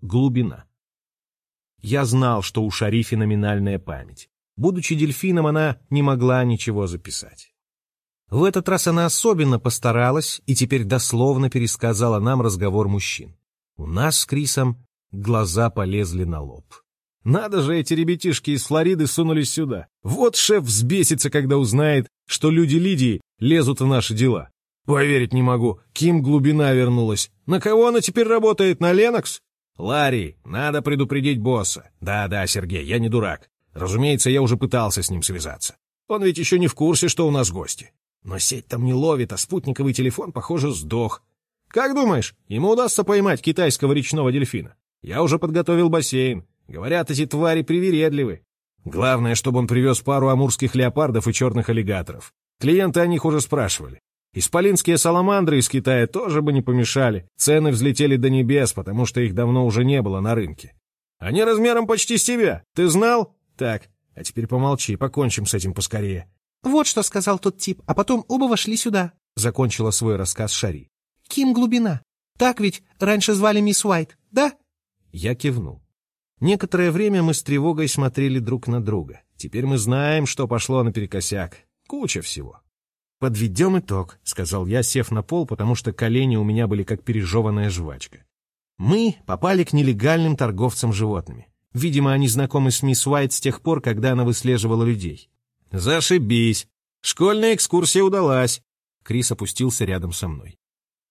глубина. Я знал, что у Шари феноменальная память. Будучи дельфином, она не могла ничего записать. В этот раз она особенно постаралась и теперь дословно пересказала нам разговор мужчин. У нас с Крисом глаза полезли на лоб. Надо же, эти ребятишки из Флориды сунулись сюда. Вот шеф взбесится, когда узнает, что люди Лидии лезут в наши дела. Поверить не могу, Ким глубина вернулась. На кого она теперь работает, на Ленокс? Ларри, надо предупредить босса. Да-да, Сергей, я не дурак. Разумеется, я уже пытался с ним связаться. Он ведь еще не в курсе, что у нас гости. Но сеть там не ловит, а спутниковый телефон, похоже, сдох. Как думаешь, ему удастся поймать китайского речного дельфина? Я уже подготовил бассейн. Говорят, эти твари привередливы. Главное, чтобы он привез пару амурских леопардов и черных аллигаторов. Клиенты о них уже спрашивали. Исполинские саламандры из Китая тоже бы не помешали. Цены взлетели до небес, потому что их давно уже не было на рынке. Они размером почти с тебя. Ты знал? Так, а теперь помолчи, покончим с этим поскорее. Вот что сказал тот тип, а потом оба вошли сюда. Закончила свой рассказ Шари. Ким Глубина. Так ведь раньше звали мисс Уайт, да? Я кивнул. Некоторое время мы с тревогой смотрели друг на друга. Теперь мы знаем, что пошло наперекосяк. Куча всего. «Подведем итог», — сказал я, сев на пол, потому что колени у меня были как пережеванная жвачка. Мы попали к нелегальным торговцам животными. Видимо, они знакомы с мисс Уайт с тех пор, когда она выслеживала людей. «Зашибись! Школьная экскурсия удалась!» Крис опустился рядом со мной.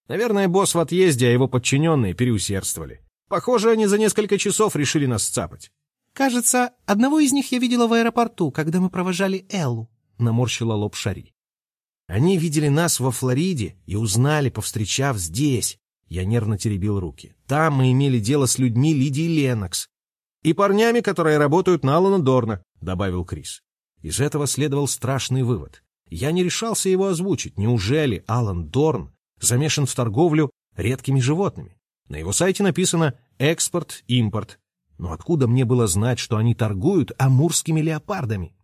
Наверное, босс в отъезде, а его подчиненные переусердствовали. Похоже, они за несколько часов решили нас сцапать. «Кажется, одного из них я видела в аэропорту, когда мы провожали Эллу», — наморщила лоб Шари. Они видели нас во Флориде и узнали, повстречав здесь. Я нервно теребил руки. Там мы имели дело с людьми Лидии Ленокс. И парнями, которые работают на Алана Дорна, добавил Крис. Из этого следовал страшный вывод. Я не решался его озвучить. Неужели Алан Дорн замешан в торговлю редкими животными? На его сайте написано «экспорт, импорт». Но откуда мне было знать, что они торгуют амурскими леопардами?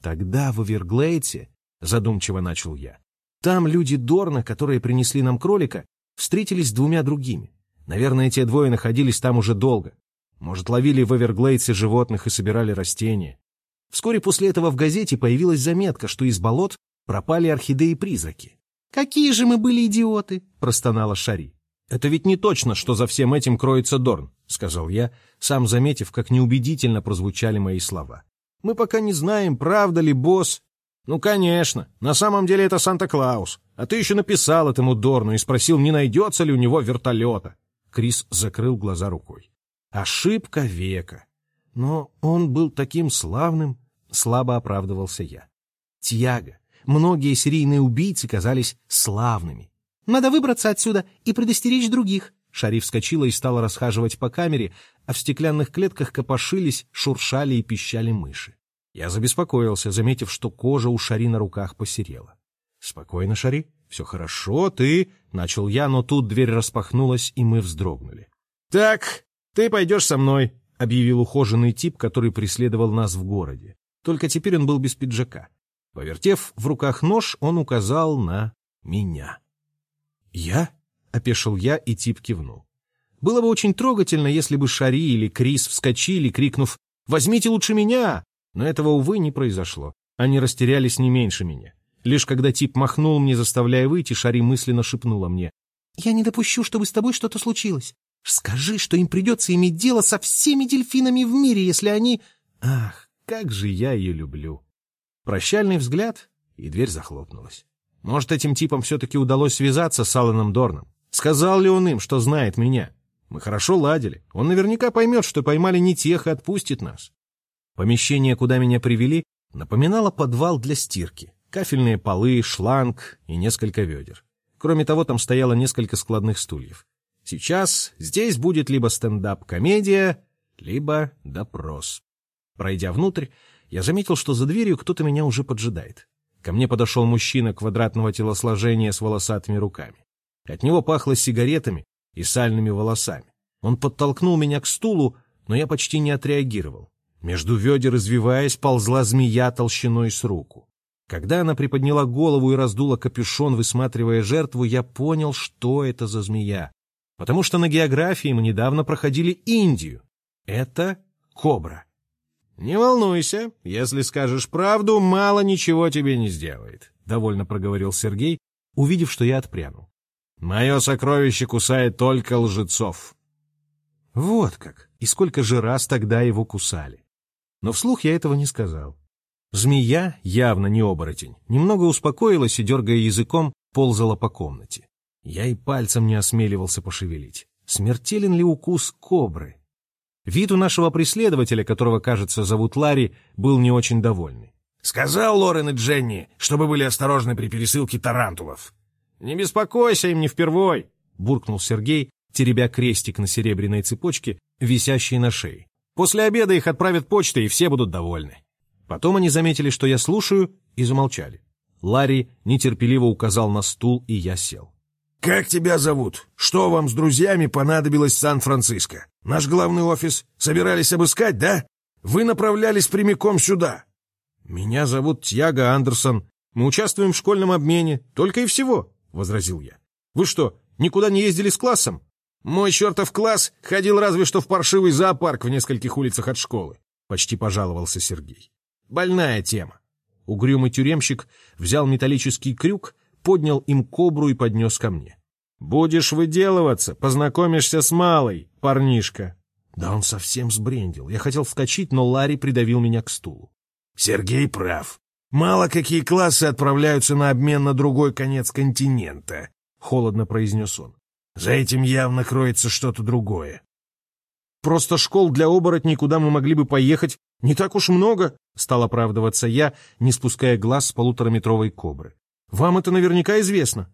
Тогда в Эверглейте задумчиво начал я. Там люди Дорна, которые принесли нам кролика, встретились с двумя другими. Наверное, те двое находились там уже долго. Может, ловили в Эверглейдсе животных и собирали растения. Вскоре после этого в газете появилась заметка, что из болот пропали орхидеи-призраки. «Какие же мы были идиоты!» — простонала Шари. «Это ведь не точно, что за всем этим кроется Дорн», — сказал я, сам заметив, как неубедительно прозвучали мои слова. «Мы пока не знаем, правда ли босс «Ну, конечно. На самом деле это Санта-Клаус. А ты еще написал этому Дорну и спросил, не найдется ли у него вертолета». Крис закрыл глаза рукой. «Ошибка века. Но он был таким славным», — слабо оправдывался я. «Тьяго. Многие серийные убийцы казались славными». «Надо выбраться отсюда и предостеречь других», Шариф вскочила и стала расхаживать по камере, а в стеклянных клетках копошились, шуршали и пищали мыши. Я забеспокоился, заметив, что кожа у Шари на руках посерела. «Спокойно, Шари, все хорошо, ты...» — начал я, но тут дверь распахнулась, и мы вздрогнули. «Так, ты пойдешь со мной», — объявил ухоженный тип, который преследовал нас в городе. Только теперь он был без пиджака. Повертев в руках нож, он указал на меня. «Я?» — опешил я, и тип кивнул. Было бы очень трогательно, если бы Шари или Крис вскочили, крикнув «Возьмите лучше меня!» Но этого, увы, не произошло. Они растерялись не меньше меня. Лишь когда тип махнул мне, заставляя выйти, Шари мысленно шепнула мне. «Я не допущу, чтобы с тобой что-то случилось. Скажи, что им придется иметь дело со всеми дельфинами в мире, если они...» Ах, как же я ее люблю. Прощальный взгляд, и дверь захлопнулась. Может, этим типам все-таки удалось связаться с Алланом Дорном? Сказал ли он им, что знает меня? Мы хорошо ладили. Он наверняка поймет, что поймали не тех и отпустит нас. Помещение, куда меня привели, напоминало подвал для стирки. Кафельные полы, шланг и несколько ведер. Кроме того, там стояло несколько складных стульев. Сейчас здесь будет либо стендап-комедия, либо допрос. Пройдя внутрь, я заметил, что за дверью кто-то меня уже поджидает. Ко мне подошел мужчина квадратного телосложения с волосатыми руками. От него пахло сигаретами и сальными волосами. Он подтолкнул меня к стулу, но я почти не отреагировал. Между ведер, извиваясь, ползла змея толщиной с руку. Когда она приподняла голову и раздула капюшон, высматривая жертву, я понял, что это за змея. потому что на географии мы недавно проходили Индию. Это кобра. «Не волнуйся, если скажешь правду, мало ничего тебе не сделает», — довольно проговорил Сергей, увидев, что я отпрянул. «Мое сокровище кусает только лжецов». Вот как! И сколько же раз тогда его кусали. Но вслух я этого не сказал. Змея, явно не оборотень, немного успокоилась и, дергая языком, ползала по комнате. Я и пальцем не осмеливался пошевелить. Смертелен ли укус кобры? Вид у нашего преследователя, которого, кажется, зовут Ларри, был не очень довольный. «Сказал Лорен и Дженни, чтобы были осторожны при пересылке тарантулов». «Не беспокойся, им не впервой», — буркнул Сергей, теребя крестик на серебряной цепочке, висящей на шее. «После обеда их отправят почтой, и все будут довольны». Потом они заметили, что я слушаю, и замолчали. Ларри нетерпеливо указал на стул, и я сел. «Как тебя зовут? Что вам с друзьями понадобилось в Сан-Франциско? Наш главный офис собирались обыскать, да? Вы направлялись прямиком сюда». «Меня зовут Тьяго Андерсон. Мы участвуем в школьном обмене. Только и всего», — возразил я. «Вы что, никуда не ездили с классом?» «Мой чертов класс ходил разве что в паршивый зоопарк в нескольких улицах от школы», — почти пожаловался Сергей. «Больная тема». Угрюмый тюремщик взял металлический крюк поднял им кобру и поднес ко мне. «Будешь выделываться, познакомишься с малой, парнишка». Да он совсем сбрендил. Я хотел вскочить, но Ларри придавил меня к стулу. «Сергей прав. Мало какие классы отправляются на обмен на другой конец континента», — холодно произнес он. «За этим явно кроется что-то другое». «Просто школ для оборотней, куда мы могли бы поехать, не так уж много», — стал оправдываться я, не спуская глаз с полутораметровой кобры. Вам это наверняка известно.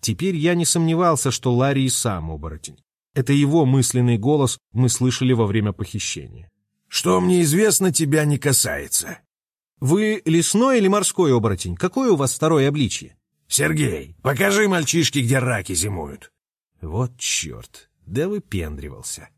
Теперь я не сомневался, что Ларри и сам оборотень. Это его мысленный голос мы слышали во время похищения. «Что мне известно, тебя не касается». «Вы лесной или морской оборотень? Какое у вас второе обличье?» «Сергей, покажи мальчишке, где раки зимуют». Вот черт, да выпендривался.